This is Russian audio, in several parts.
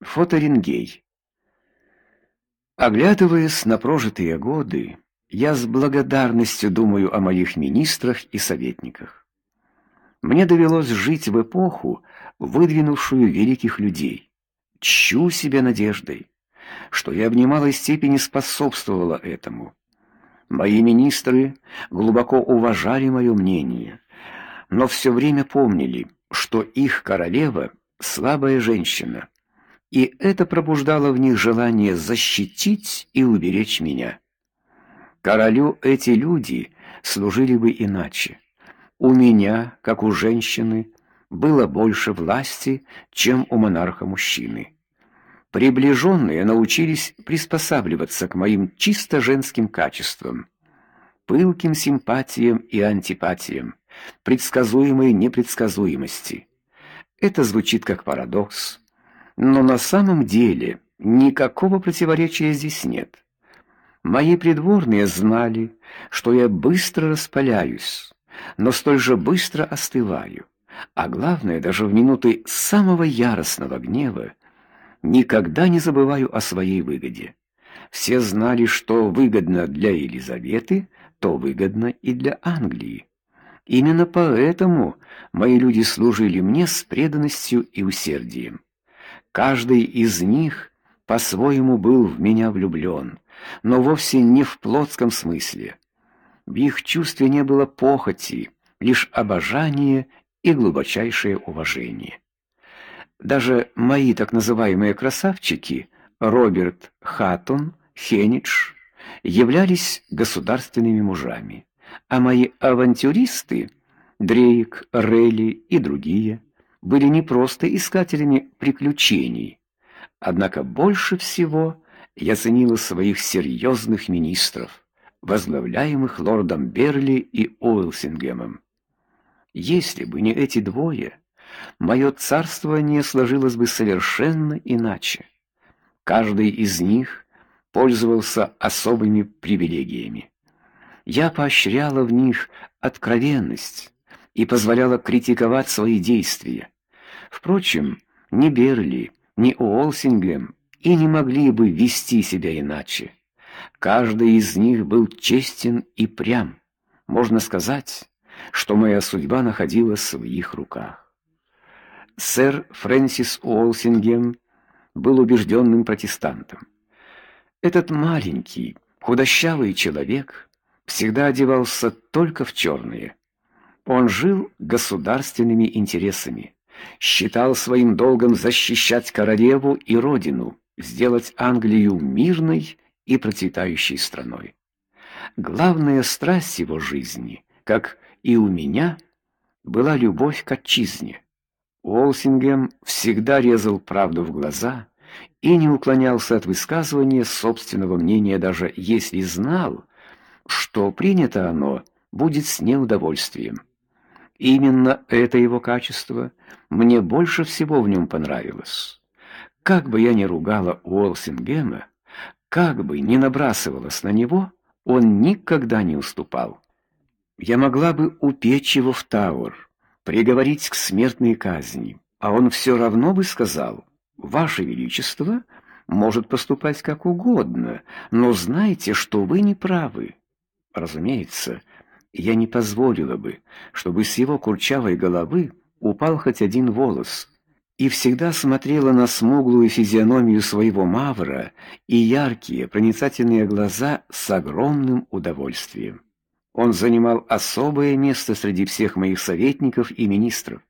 Фоторенгей. Оглядываясь на прожитые годы, я с благодарностью думаю о моих министрах и советниках. Мне довелось жить в эпоху, выдвинувшую великих людей. Чу себя надеждой, что я в немалой степени способствовала этому. Мои министры глубоко уважали мое мнение, но все время помнили, что их королева слабая женщина и это пробуждало в них желание защитить и уберечь меня. Королю эти люди служили бы иначе. У меня, как у женщины, было больше власти, чем у монарха-мужчины. Приближенные научились приспосабливаться к моим чисто женским качествам, пылким симпатиям и антипатиям, предсказуемой непредсказуемости. Это звучит как парадокс, но на самом деле никакого противоречия здесь нет. Мои придворные знали, что я быстро распаляюсь, но столь же быстро остываю. А главное, даже в минуты самого яростного гнева никогда не забываю о своей выгоде. Все знали, что выгодно для Елизаветы, то выгодно и для Англии. Именно поэтому мои люди служили мне с преданностью и усердием. Каждый из них по-своему был в меня влюблен, но вовсе не в плотском смысле. В их чувстве не было похоти, лишь обожание и глубочайшее уважение. Даже мои так называемые красавчики Роберт Хаттон, Хенидж являлись государственными мужами, а мои авантюристы Дрейк, Релли и другие были не просто искателями приключений. Однако больше всего я ценила своих серьезных министров, возглавляемых лордом Берли и Уилсингемом. Если бы не эти двое, мое царствование сложилось бы совершенно иначе. Каждый из них пользовался особыми привилегиями. Я поощряла в них откровенность, и позволяла критиковать свои действия. Впрочем, ни Берли, ни Уолсингем и не могли бы вести себя иначе. Каждый из них был честен и прям. Можно сказать, что моя судьба находилась в их руках. Сэр Фрэнсис Уолсингем был убежденным протестантом. Этот маленький, худощавый человек всегда одевался только в черное. Он жил государственными интересами, считал своим долгом защищать королеву и родину, сделать Англию мирной и процветающей страной. Главная страсть его жизни, как и у меня, была любовь к отчизне. Уолсингем всегда резал правду в глаза и не уклонялся от высказывания собственного мнения, даже если знал, что принято оно будет с неудовольствием. Именно это его качество мне больше всего в нем понравилось. Как бы я ни ругала Уолсингема, как бы ни набрасывалась на него, он никогда не уступал. Я могла бы упечь его в Тауэр, приговорить к смертной казни, а он все равно бы сказал: "Ваше величество может поступать как угодно, но знайте, что вы не правы". Разумеется, я не позволила бы, чтобы с его курчавой головы упал хоть один волос, и всегда смотрела на смуглую физиономию своего мавра и яркие, проницательные глаза с огромным удовольствием. Он занимал особое место среди всех моих советников и министров.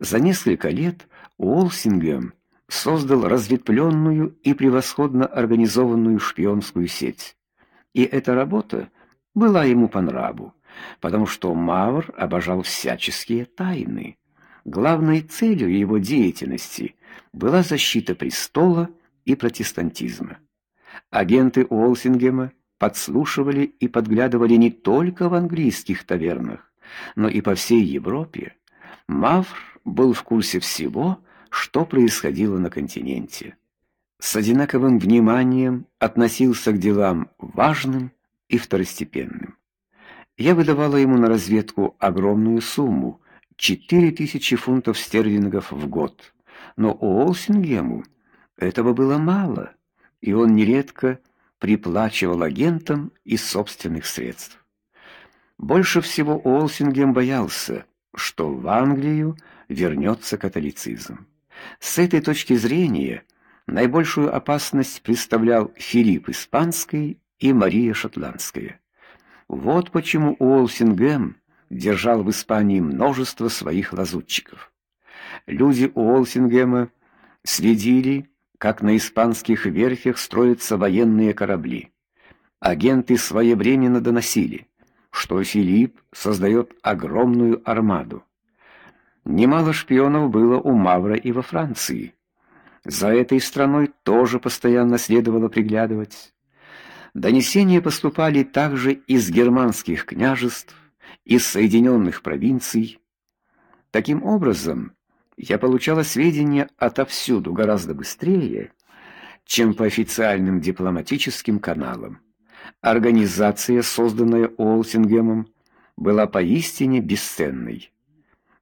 За несколько лет Уолсингем создал разветвленную и превосходно организованную шпионскую сеть. И эта работа была ему по нраву, потому что Мавр обожал всяческие тайны. Главной целью его деятельности была защита престола и протестантизма. Агенты Уолсингема подслушивали и подглядывали не только в английских тавернах, но и по всей Европе. Мавр был в курсе всего, что происходило на континенте. С одинаковым вниманием относился к делам важным и второстепенным. Я выдавала ему на разведку огромную сумму четыре тысячи фунтов стерлингов в год. Но Уолсингему этого было мало, и он нередко приплачивал агентам из собственных средств. Больше всего Олсингем боялся, что в Англию вернется католицизм. С этой точки зрения наибольшую опасность представлял Филипп Испанский и Мария Шотландская. Вот почему Уолсингем держал в Испании множество своих лазутчиков. Люди Уолсингема следили, как на испанских верфях строятся военные корабли. Агенты своевременно доносили, что Филипп создает огромную армаду. Немало шпионов было у Мавра и во Франции. За этой страной тоже постоянно следовало приглядывать. Донесения поступали также из германских княжеств, из соединенных провинций. Таким образом, я получала сведения отовсюду гораздо быстрее, чем по официальным дипломатическим каналам. Организация, созданная Олсингемом, была поистине бесценной.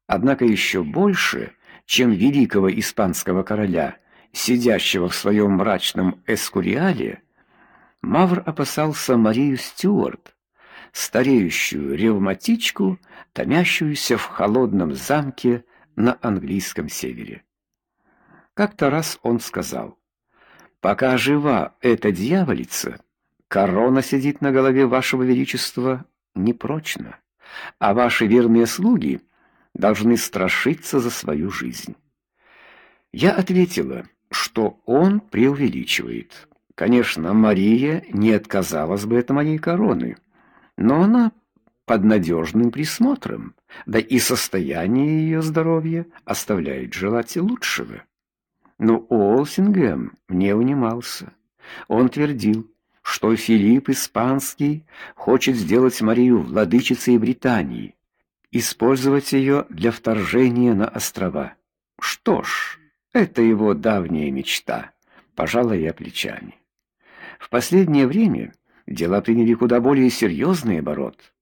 Однако еще больше, чем великого испанского короля, сидящего в своем мрачном эскуриале, Мавр опасался Марию Стюарт, стареющую ревматичку, томящуюся в холодном замке на английском севере. Как-то раз он сказал: "Пока жива эта дьяволица, корона сидит на голове вашего величества непрочно, а ваши верные слуги должны страшиться за свою жизнь". Я ответила, что он преувеличивает. Конечно, Мария не отказалась бы от моей короны, но она под надежным присмотром, да и состояние ее здоровья оставляет желать лучшего. Но Олсингем не унимался. Он твердил, что Филипп Испанский хочет сделать Марию владычицей Британии, использовать ее для вторжения на острова. Что ж, это его давняя мечта, пожала я плечами. В последнее время дела приняли куда более серьезный оборот.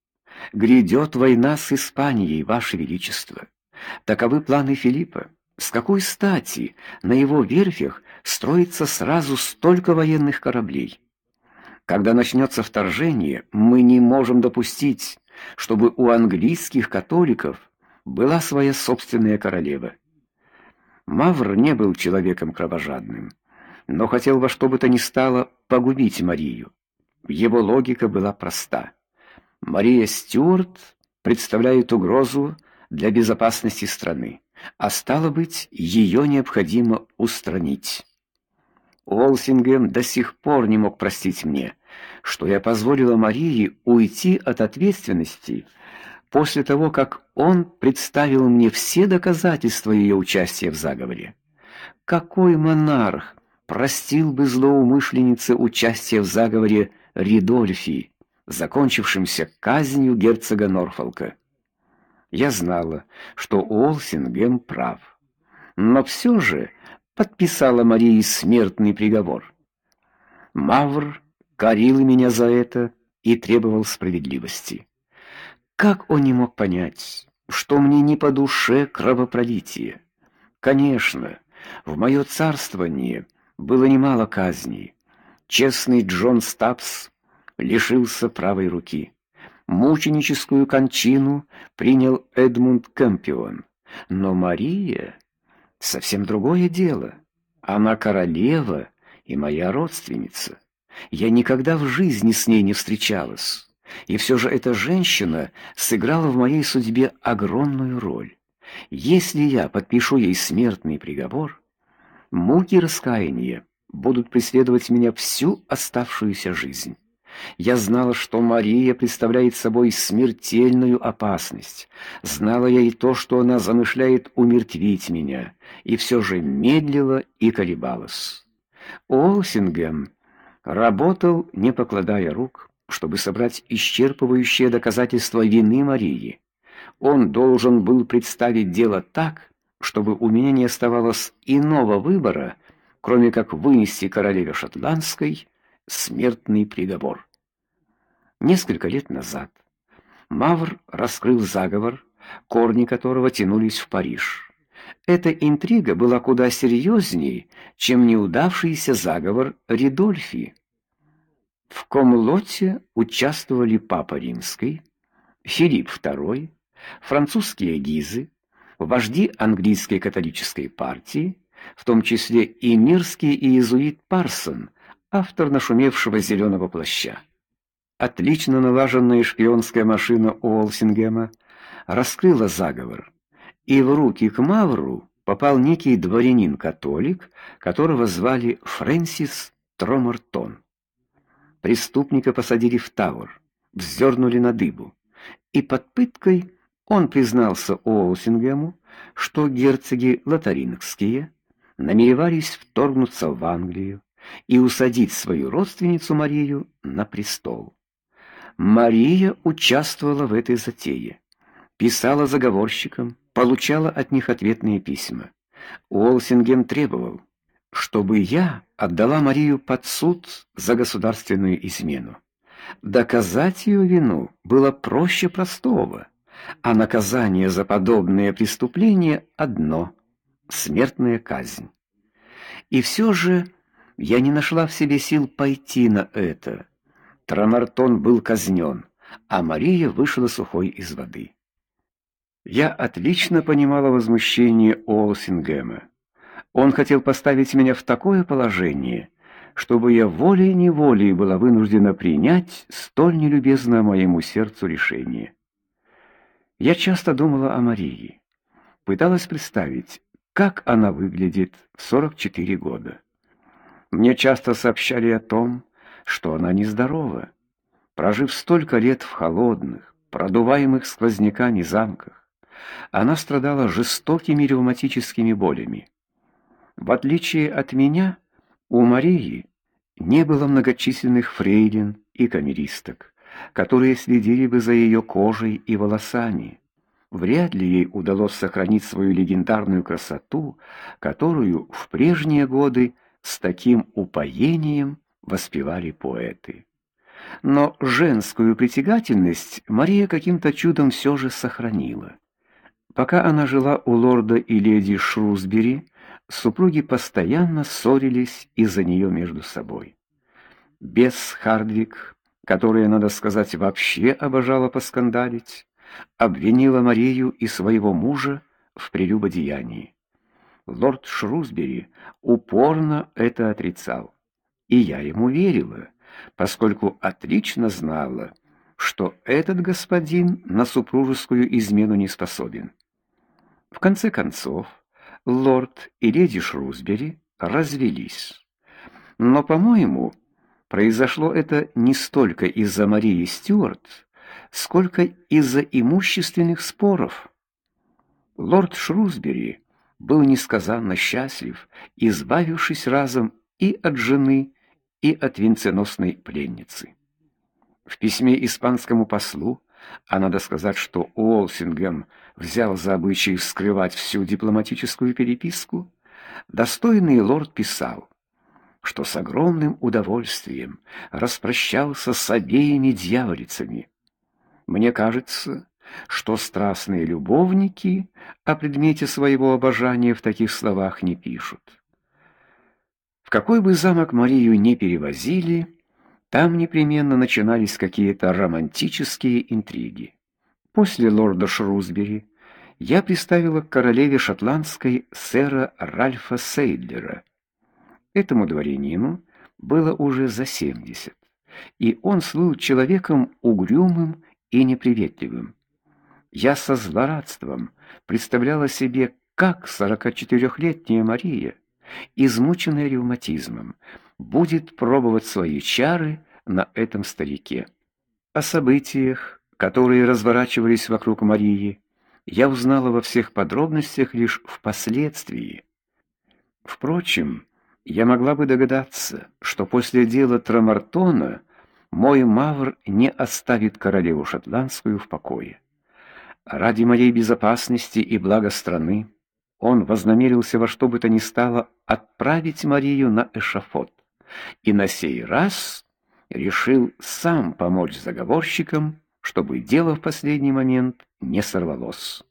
Грядет война с Испанией, ваше величество. Таковы планы Филиппа. С какой стати на его верфях строится сразу столько военных кораблей? Когда начнется вторжение, мы не можем допустить, чтобы у английских католиков была своя собственная королева. Мавр не был человеком кровожадным но хотел во что бы то ни стало погубить Марию. Его логика была проста. Мария Стюарт представляет угрозу для безопасности страны, а стало быть, ее необходимо устранить. Уолсингем до сих пор не мог простить мне, что я позволила Марии уйти от ответственности после того, как он представил мне все доказательства ее участия в заговоре. Какой монарх простил бы злоумышленнице участие в заговоре Ридольфи, закончившемся казнью герцога Норфолка. Я знала, что Олсингем прав, но все же подписала Марии смертный приговор. Мавр корил меня за это и требовал справедливости. Как он не мог понять, что мне не по душе кровопролитие? Конечно, в мое царствование было немало казней. Честный Джон Стапс лишился правой руки. Мученическую кончину принял Эдмунд Кэмпион. Но Мария совсем другое дело. Она королева и моя родственница. Я никогда в жизни с ней не встречалась. И все же эта женщина сыграла в моей судьбе огромную роль. Если я подпишу ей смертный приговор, Муки раскаяния будут преследовать меня всю оставшуюся жизнь. Я знала, что Мария представляет собой смертельную опасность. Знала я и то, что она замышляет умертвить меня, и все же медлила и колебалась. Олсингем работал, не покладая рук, чтобы собрать исчерпывающие доказательства вины Марии. Он должен был представить дело так, чтобы у меня не оставалось иного выбора, кроме как вынести королеве шотландской смертный приговор. Несколько лет назад Мавр раскрыл заговор, корни которого тянулись в Париж. Эта интрига была куда серьезнее, чем неудавшийся заговор Ридольфи. В комлоте участвовали папа Римский, Филипп II, французские гизы, вожди английской католической партии, в том числе и мирский иезуит Парсон, автор нашумевшего зеленого плаща. Отлично налаженная шпионская машина Уолсингема раскрыла заговор, и в руки к Мавру попал некий дворянин-католик, которого звали Фрэнсис Тромартон. Преступника посадили в Тауэр, вздернули на дыбу, и под пыткой он признался Уолсингему, что герцоги лотарингские намеревались вторгнуться в Англию и усадить свою родственницу Марию на престол. Мария участвовала в этой затее, писала заговорщикам, получала от них ответные письма. Уолсингем требовал, чтобы я отдала Марию под суд за государственную измену. Доказать ее вину было проще простого, а наказание за подобные преступления одно смертная казнь. И все же я не нашла в себе сил пойти на это. Трамартон был казнен, а Мария вышла сухой из воды. Я отлично понимала возмущение Олсингема. Он хотел поставить меня в такое положение, чтобы я волей-неволей была вынуждена принять столь нелюбезное моему сердцу решение. Я часто думала о Марии, пыталась представить, как она выглядит в 44 года. Мне часто сообщали о том, что она нездорова, прожив столько лет в холодных, продуваемых сквозняками замках. Она страдала жестокими ревматическими болями. В отличие от меня, у Марии не было многочисленных фрейлин и камеристок, которые следили бы за ее кожей и волосами. Вряд ли ей удалось сохранить свою легендарную красоту, которую в прежние годы с таким упоением воспевали поэты. Но женскую притягательность Мария каким-то чудом все же сохранила. Пока она жила у лорда и леди Шрусбери, супруги постоянно ссорились из-за нее между собой. Бесс Хардвик, которая, надо сказать, вообще обожала поскандалить, обвинила Марию и своего мужа в прелюбодеянии. Лорд Шрусбери упорно это отрицал, и я ему верила, поскольку отлично знала, что этот господин на супружескую измену не способен. В конце концов, лорд и леди Шрусбери развелись. Но, по-моему, произошло это не столько из-за Марии Стюарт, сколько из-за имущественных споров. Лорд Шрусбери был несказанно счастлив, избавившись разом и от жены, и от венценосной пленницы. В письме испанскому послу, а надо сказать, что Уолсингем взял за обычай скрывать всю дипломатическую переписку, достойный лорд писал, что с огромным удовольствием распрощался с обеими дьяволицами, мне кажется, что страстные любовники о предмете своего обожания в таких словах не пишут. В какой бы замок Марию не перевозили, там непременно начинались какие-то романтические интриги. После лорда Шрусбери я представила к королеве шотландской сэра Ральфа Сейдлера. Этому дворянину было уже за семьдесят, и он слыл человеком угрюмым и неприветливым. Я со злорадством представляла себе, как сорокачетырехлетняя Мария, измученная ревматизмом, будет пробовать свои чары на этом старике. О событиях, которые разворачивались вокруг Марии, я узнала во всех подробностях лишь впоследствии. Впрочем, я могла бы догадаться, что после дела Трамартона мой мавр не оставит королеву шотландскую в покое. Ради моей безопасности и блага страны он вознамерился во что бы то ни стало отправить Марию на эшафот. И на сей раз решил сам помочь заговорщикам, чтобы дело в последний момент не сорвалось.